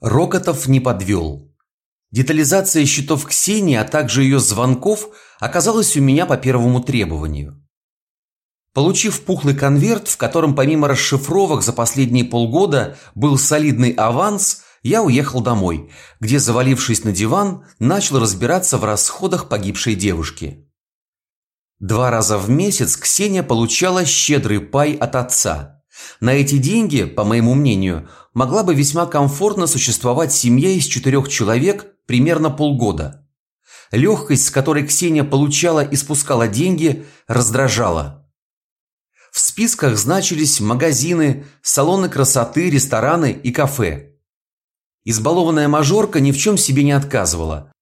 Рокотов не подвел. Детализация счетов Ксении, а также ее звонков оказалась у меня по первому требованию. Получив пухлый конверт, в котором помимо расшифровок за последние полгода был солидный аванс, я уехал домой, где, завалившись на диван, начал разбираться в расходах погибшей девушки. Два раза в месяц Ксения получала щедрый пай от отца – на эти деньги, по моему мнению, могла бы весьма комфортно существовать семья из четырех человек примерно полгода. Легкость, с которой Ксения получала и спускала деньги, раздражала. В списках значились магазины, салоны красоты, рестораны и кафе. Избалованная мажорка ни в чем себе не отказывала.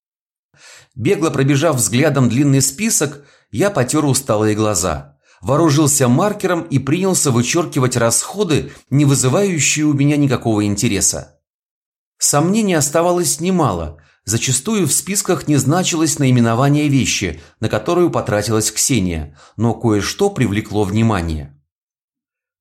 Бегло пробежав взглядом длинный список, я потер усталые глаза вооружился маркером и принялся вычеркивать расходы, не вызывающие у меня никакого интереса. Сомнений оставалось немало. Зачастую в списках не значилось наименование вещи, на которую потратилась Ксения, но кое-что привлекло внимание.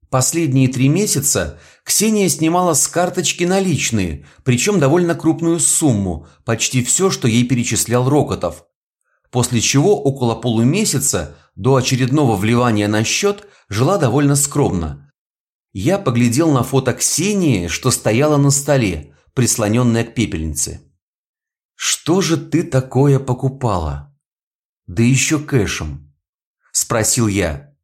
Последние три месяца Ксения снимала с карточки наличные, причем довольно крупную сумму, почти все, что ей перечислял Рокотов. После чего около полумесяца до очередного вливания на счет жила довольно скромно. Я поглядел на фото Ксении, что стояла на столе, прислоненная к пепельнице. «Что же ты такое покупала?» «Да еще кэшем», – спросил я.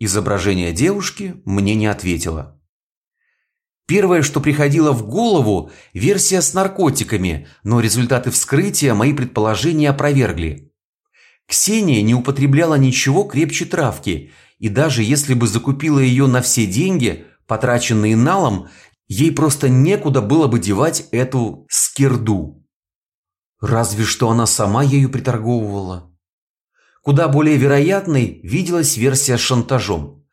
Изображение девушки мне не ответило. Первое, что приходило в голову – версия с наркотиками, но результаты вскрытия мои предположения опровергли. Ксения не употребляла ничего крепче травки, и даже если бы закупила ее на все деньги, потраченные налом, ей просто некуда было бы девать эту скирду. Разве что она сама ею приторговывала. Куда более вероятной виделась версия с шантажом.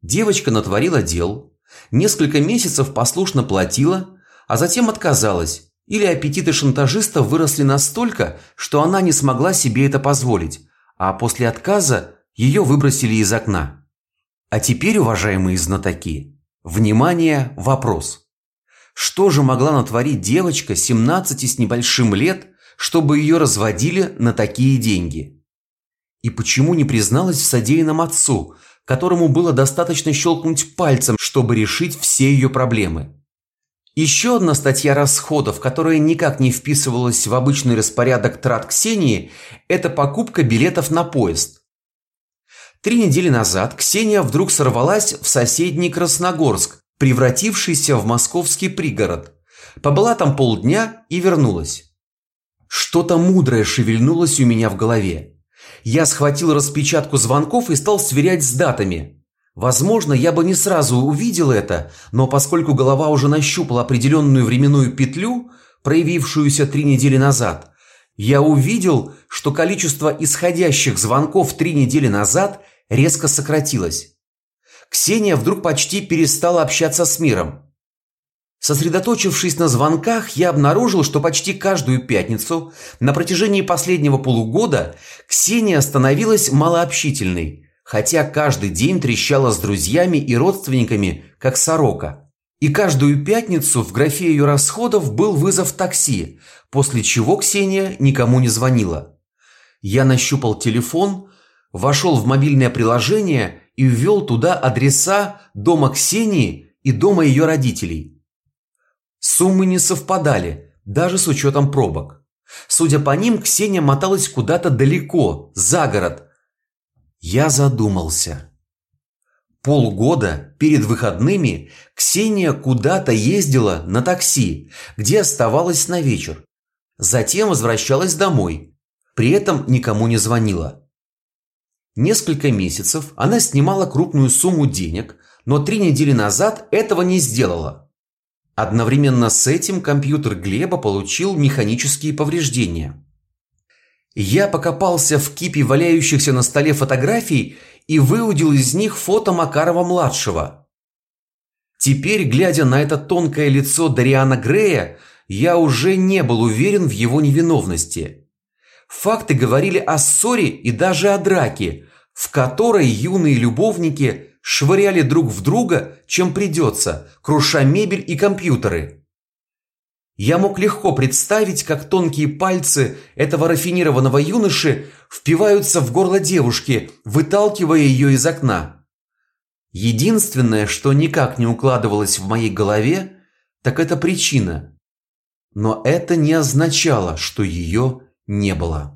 Девочка натворила дел, несколько месяцев послушно платила, а затем отказалась, или аппетиты шантажиста выросли настолько, что она не смогла себе это позволить, а после отказа ее выбросили из окна. А теперь, уважаемые знатоки, внимание, вопрос. Что же могла натворить девочка 17 с небольшим лет, чтобы ее разводили на такие деньги? И почему не призналась в содеянном отцу, которому было достаточно щелкнуть пальцем, чтобы решить все ее проблемы? Еще одна статья расходов, которая никак не вписывалась в обычный распорядок трат Ксении, это покупка билетов на поезд. Три недели назад Ксения вдруг сорвалась в соседний Красногорск, превратившийся в московский пригород. Побыла там полдня и вернулась. Что-то мудрое шевельнулось у меня в голове. Я схватил распечатку звонков и стал сверять с датами. Возможно, я бы не сразу увидел это, но поскольку голова уже нащупала определенную временную петлю, проявившуюся три недели назад, я увидел, что количество исходящих звонков три недели назад резко сократилось. Ксения вдруг почти перестала общаться с миром. Сосредоточившись на звонках, я обнаружил, что почти каждую пятницу на протяжении последнего полугода Ксения становилась малообщительной – хотя каждый день трещала с друзьями и родственниками, как сорока. И каждую пятницу в графе ее расходов был вызов такси, после чего Ксения никому не звонила. Я нащупал телефон, вошел в мобильное приложение и ввел туда адреса дома Ксении и дома ее родителей. Суммы не совпадали, даже с учетом пробок. Судя по ним, Ксения моталась куда-то далеко, за город, я задумался. Полгода перед выходными Ксения куда-то ездила на такси, где оставалась на вечер. Затем возвращалась домой. При этом никому не звонила. Несколько месяцев она снимала крупную сумму денег, но три недели назад этого не сделала. Одновременно с этим компьютер Глеба получил механические повреждения. Я покопался в кипе валяющихся на столе фотографий и выудил из них фото Макарова-младшего. Теперь, глядя на это тонкое лицо Дариана Грея, я уже не был уверен в его невиновности. Факты говорили о ссоре и даже о драке, в которой юные любовники швыряли друг в друга, чем придется, круша мебель и компьютеры. Я мог легко представить, как тонкие пальцы этого рафинированного юноши впиваются в горло девушки, выталкивая ее из окна. Единственное, что никак не укладывалось в моей голове, так это причина. Но это не означало, что ее не было.